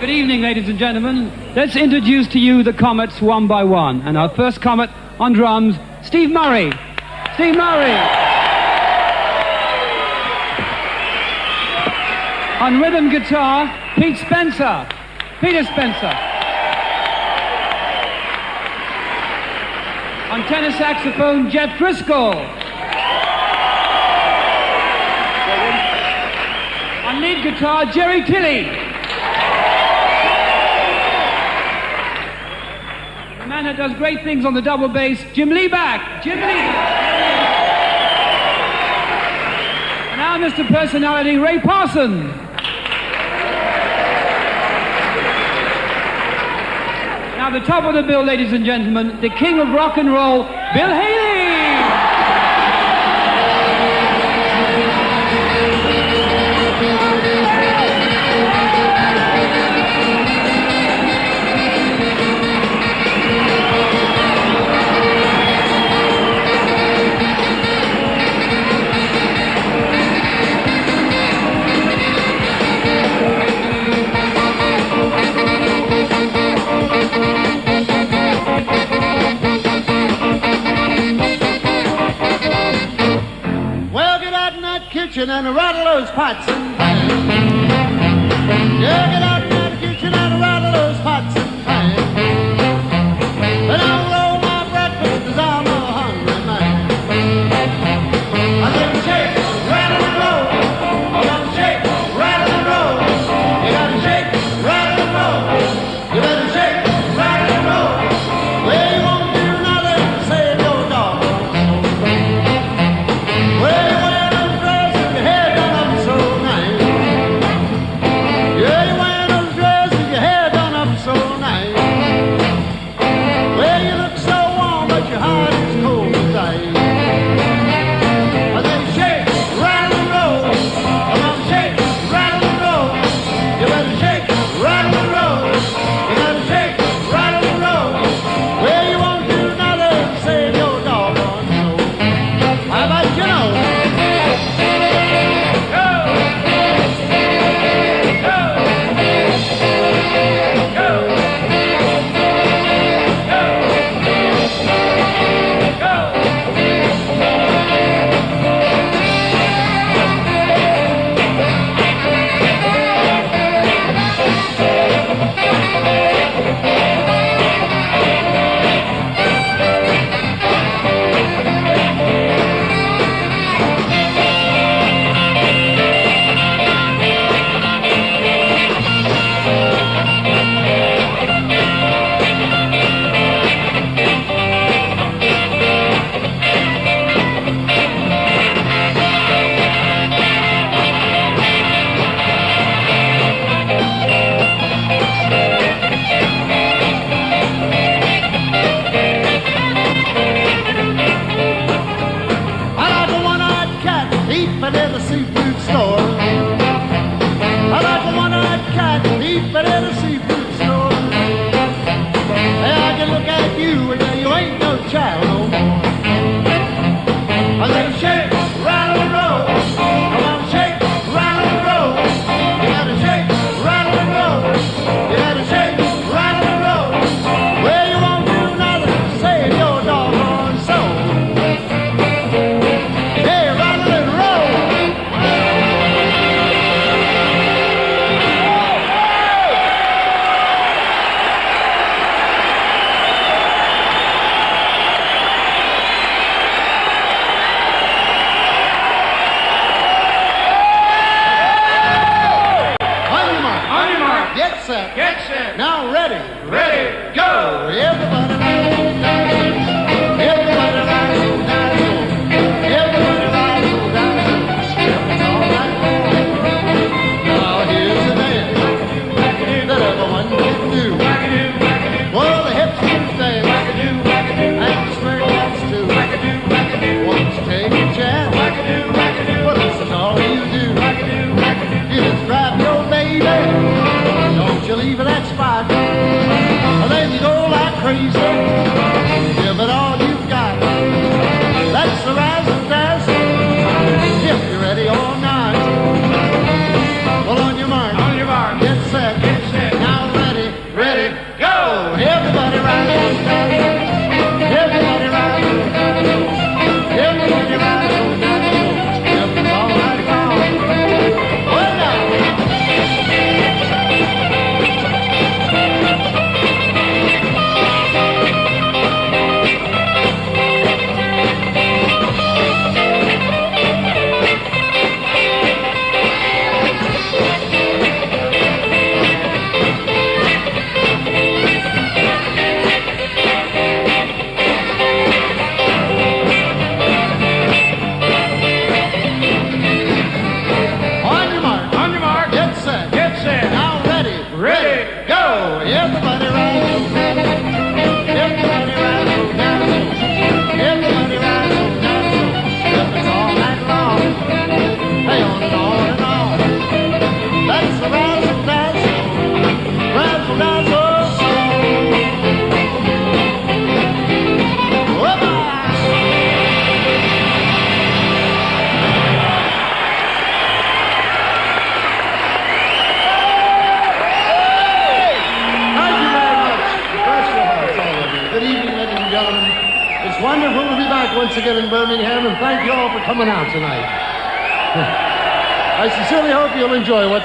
Good evening, ladies and gentlemen. Let's introduce to you the Comets one by one. And our first Comet on drums, Steve Murray. Steve Murray. On rhythm guitar, Pete Spencer. Peter Spencer. On tenor saxophone, Jeff Driscoll. On lead guitar, Jerry Tilley. Man that does great things on the double bass, Jim Lieback. Jim Lieback. And now Mr. Personality, Ray Parson. Now the top of the bill, ladies and gentlemen, the king of rock and roll, Bill Haley.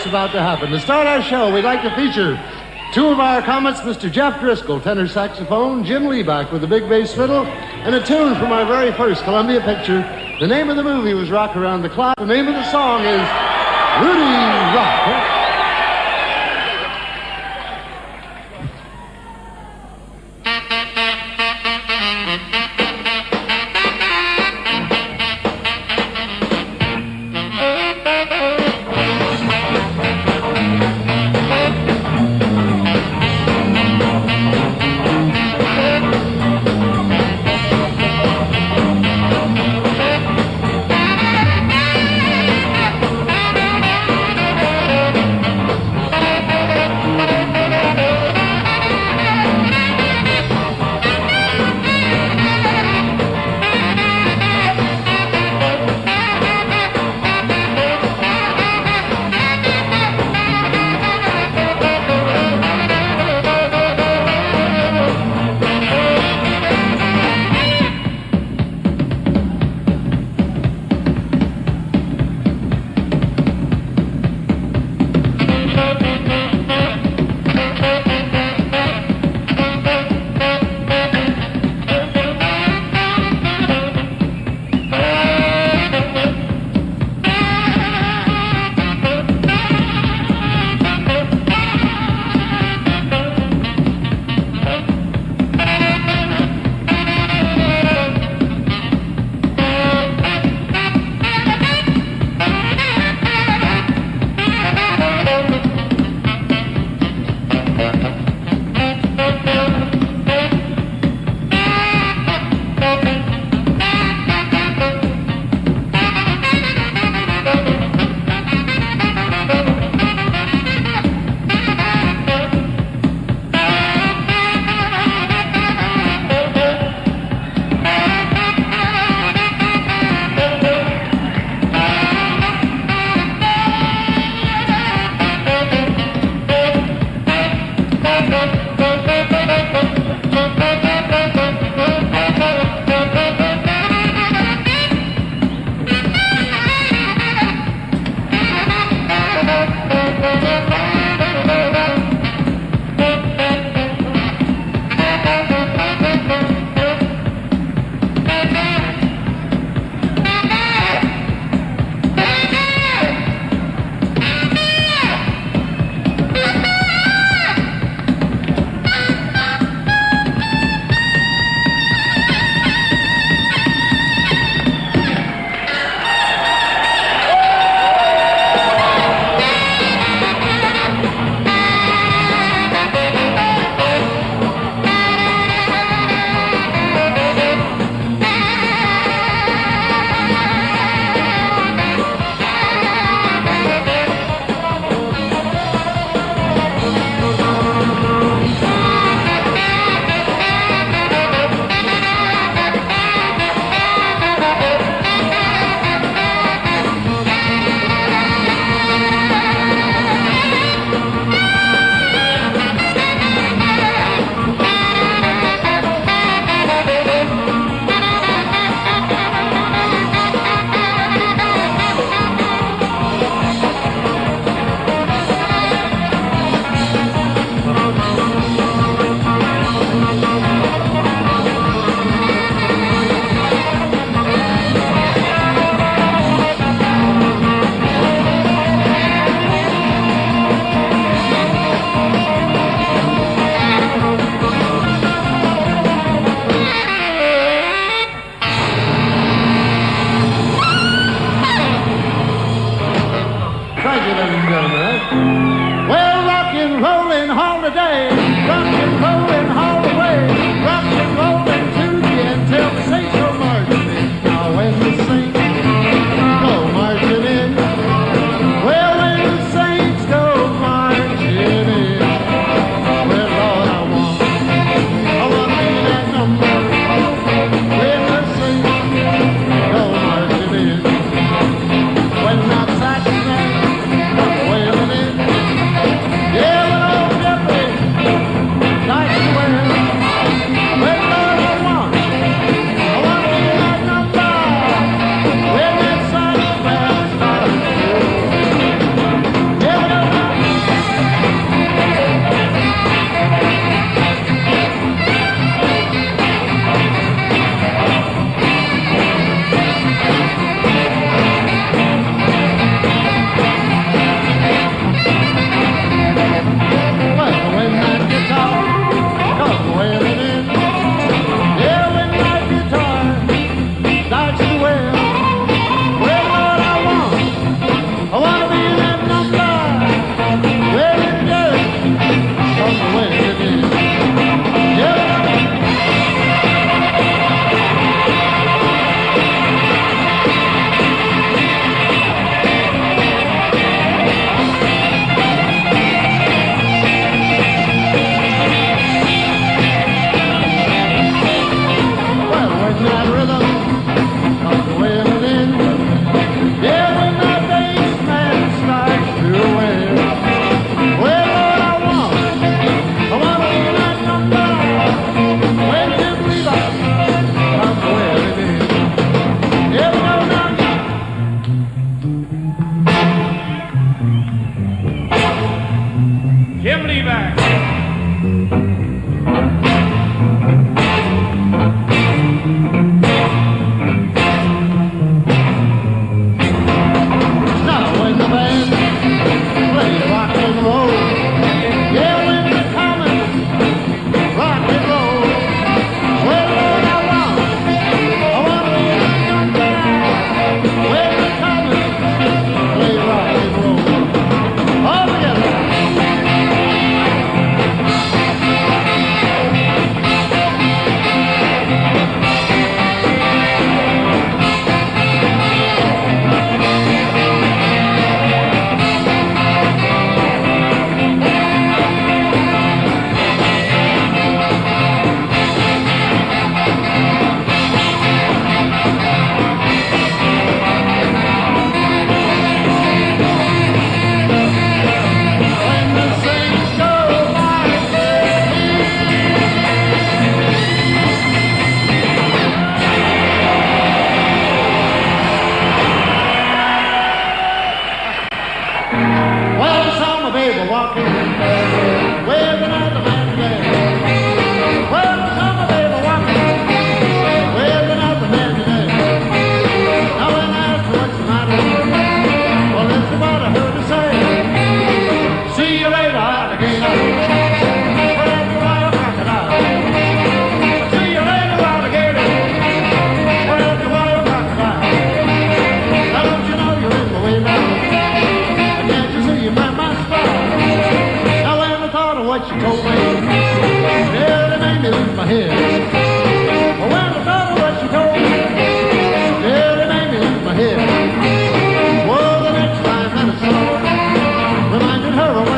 About to happen. To start our show, we'd like to feature two of our comets, Mr. Jeff Driscoll, tenor saxophone, Jim Leback with the big bass fiddle, and a tune from our very first Columbia picture. The name of the movie was Rock Around the Clock. The name of the song is Rudy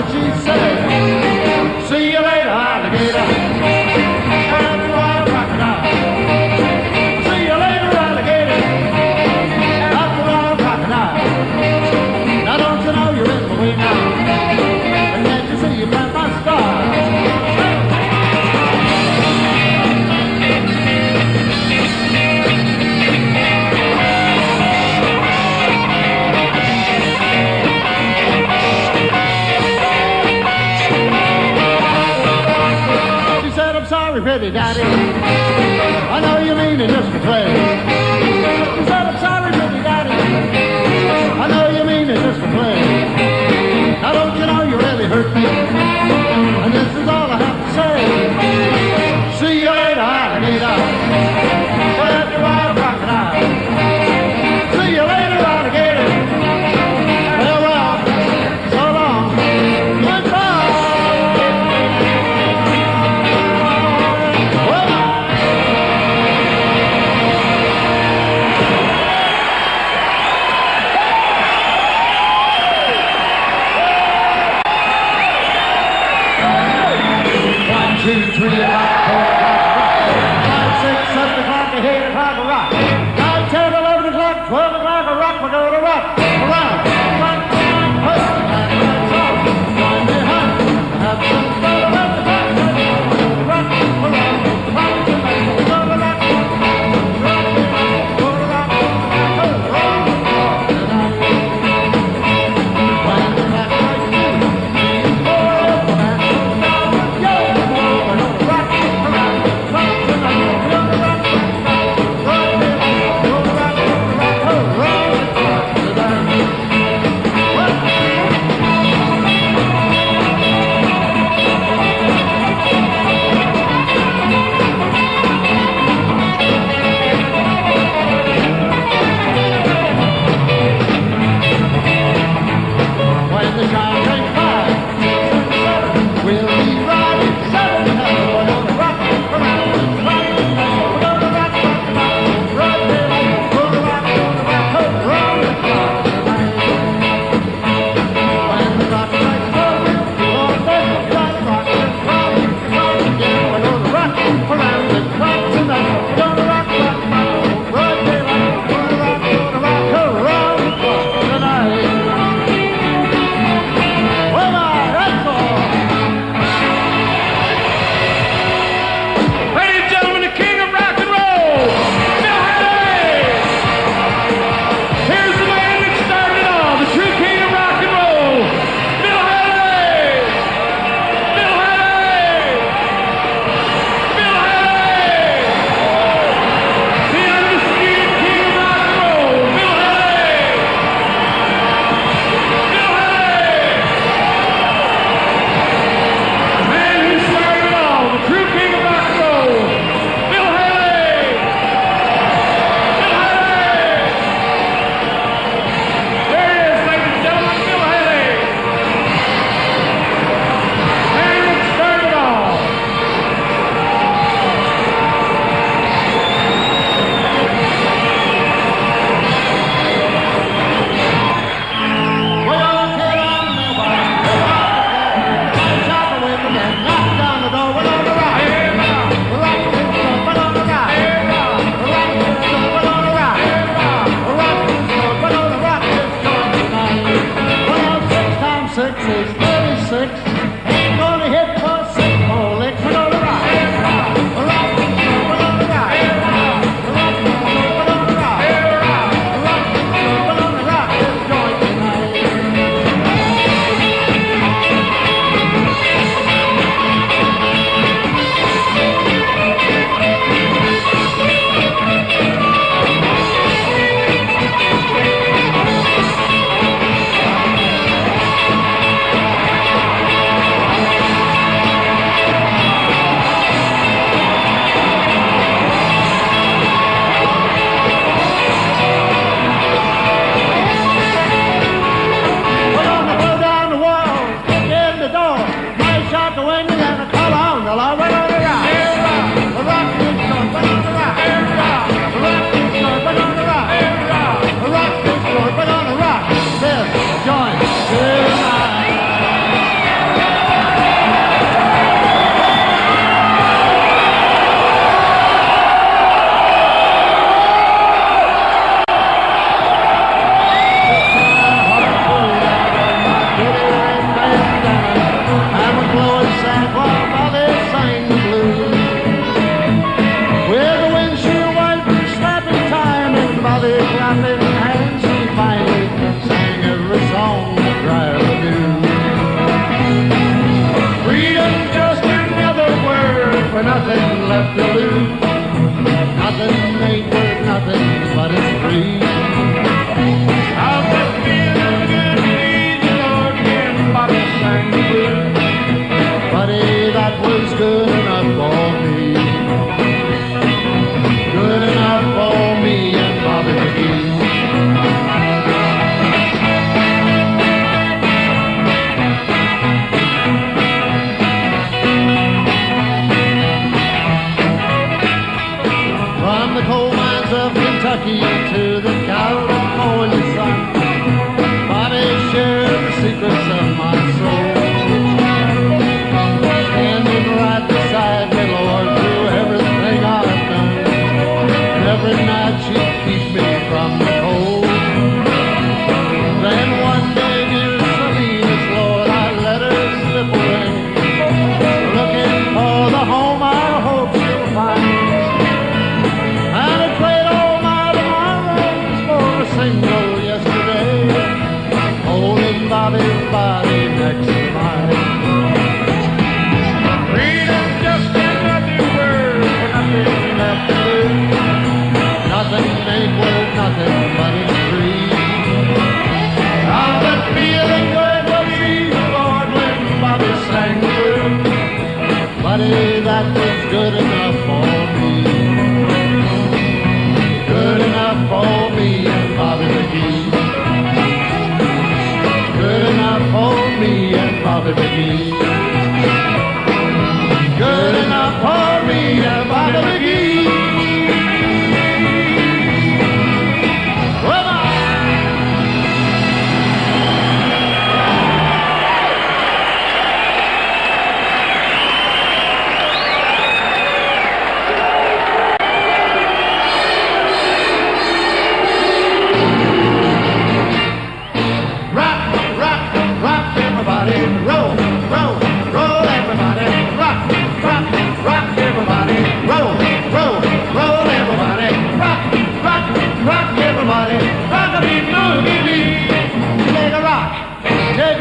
Energy Center. Pretty daddy.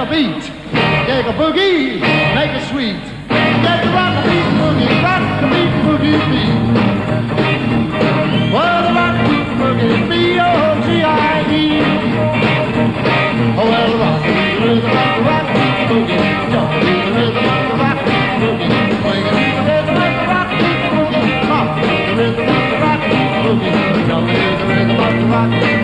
a beat, take a boogie, make it sweet. Get the rock a beat boogie, rock a beat boogie beat. Well, the rock a beat boogie, B O G I E. Oh well, the rock a beat rock boogie, jump rhythm, rock rock beat boogie, swing beat rhythm, rock rhythm, rock boogie, jump rhythm, rock.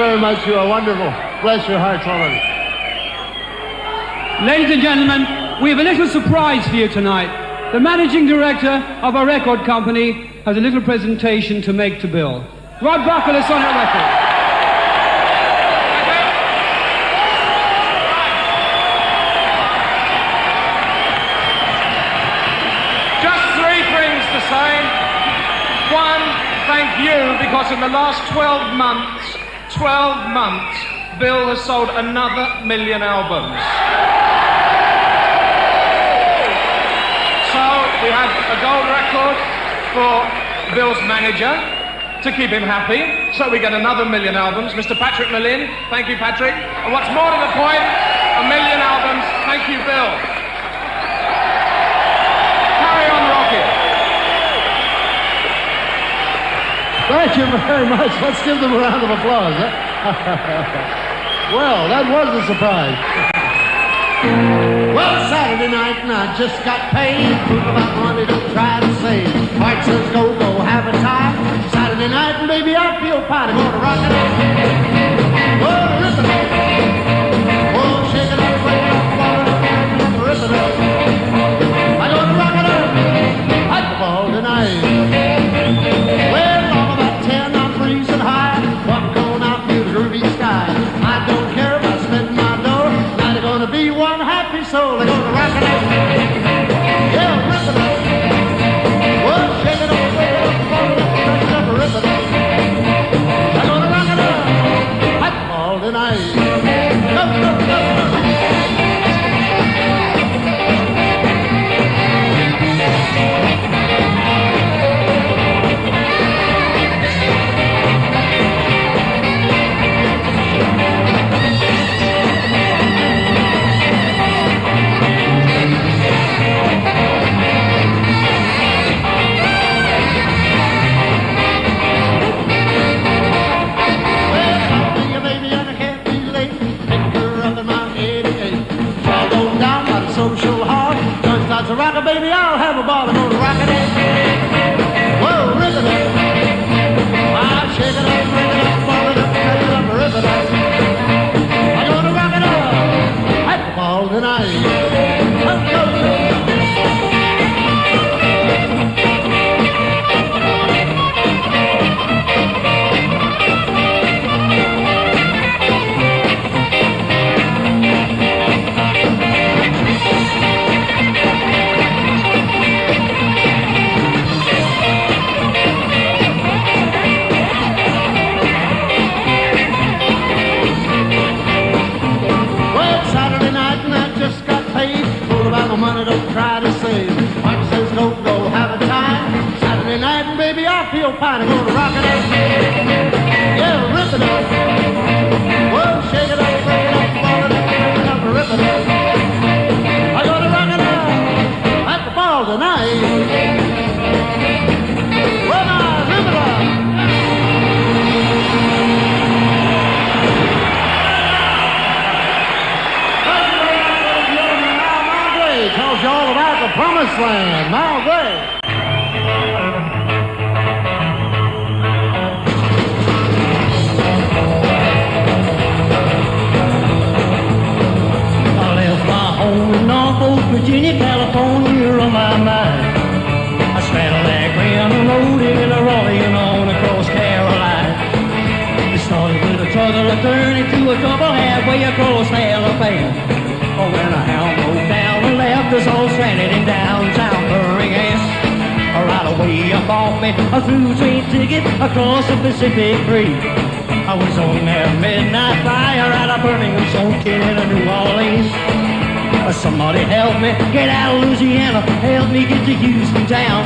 very much. You are wonderful. Bless your hearts all of you. Ladies and gentlemen, we have a little surprise for you tonight. The managing director of our record company has a little presentation to make to Bill. Rod Buckle is on our record. because in the last 12 months 12 months, Bill has sold another million albums. So we have a gold record for Bill's manager to keep him happy. So we get another million albums. Mr. Patrick Malynn, thank you, Patrick. And what's more to the point, a million albums. Thank you, Bill. Thank you very much. Let's give them a round of applause. well, that was a surprise. Well, Saturday night and I just got paid. Proof about money, don't try to save. Heart says go, go, have a time. Saturday night and baby, I feel. I'm gonna rock it. Tells you all about the promised land. Now. I in Norfolk, Virginia, California on my mind. I straddled that Greyhound in a rolling on across Carolina. It started with a trouble of turning to a double halfway across Alabama. Oh, when a hound broke down and left us all stranded in downtown Birmingham. Right away, I bought me a through train ticket across the Pacific Creek. I was on that midnight flyer out of Birmingham, so in New Orleans. Uh, Somebody help me get out of Louisiana, help me get to Houston town.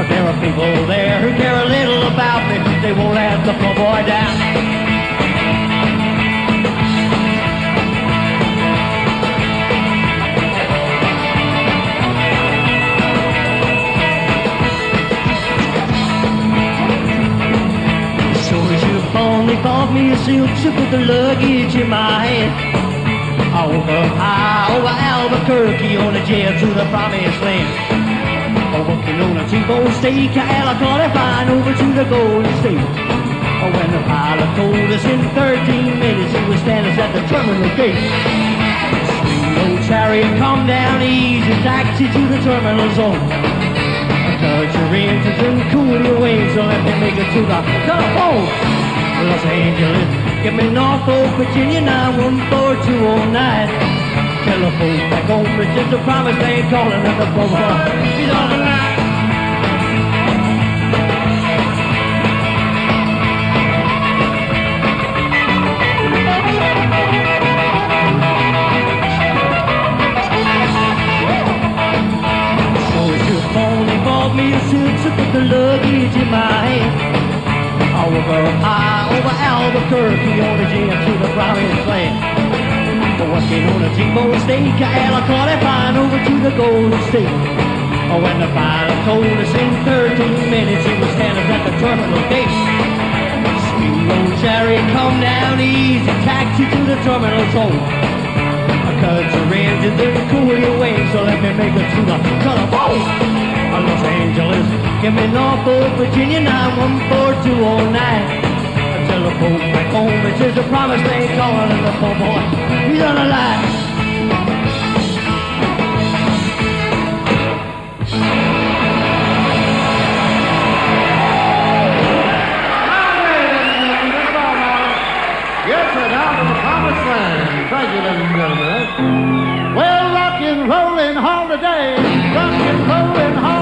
Uh, There are people there who care a little about me, they won't let the poor boy down. Bought me a suit with the luggage in my hand. I up high over Albuquerque on a jet to the promised land. Oh, working on a T-bone steak, California flying over to the Golden State. Oh, when the pilot told us in 13 minutes he was standing at the terminal gate. Swing old chariot, come down easy, taxi to the terminal zone. Touch your engines and cool your wings, so let me make it to the telephone. Los Angeles. Give me North Norfolk, Virginia, 914209. Telephone back home, it's just a promise they ain't calling at the bummer. She's on the line. So your me a suit, so put the luggage in my hand over high ah, over Albuquerque on the jam to the Brownies Flat. Working on a T-bone steak, Ellicott flying over to the Golden State. Oh, when the pilot told us in 13 minutes he was standing at the terminal gate. Speed old chariot, come down easy, taxi to the terminal toll. Cause your engine didn't cool your wings, so let me make it to the telephone. Los Angeles, give me Norfolk, Virginia, 914-209. Telephone back home, it says the promised land calling and the poor boy, he's on the line. Well, rock and rollin' all the day, rock and rollin' the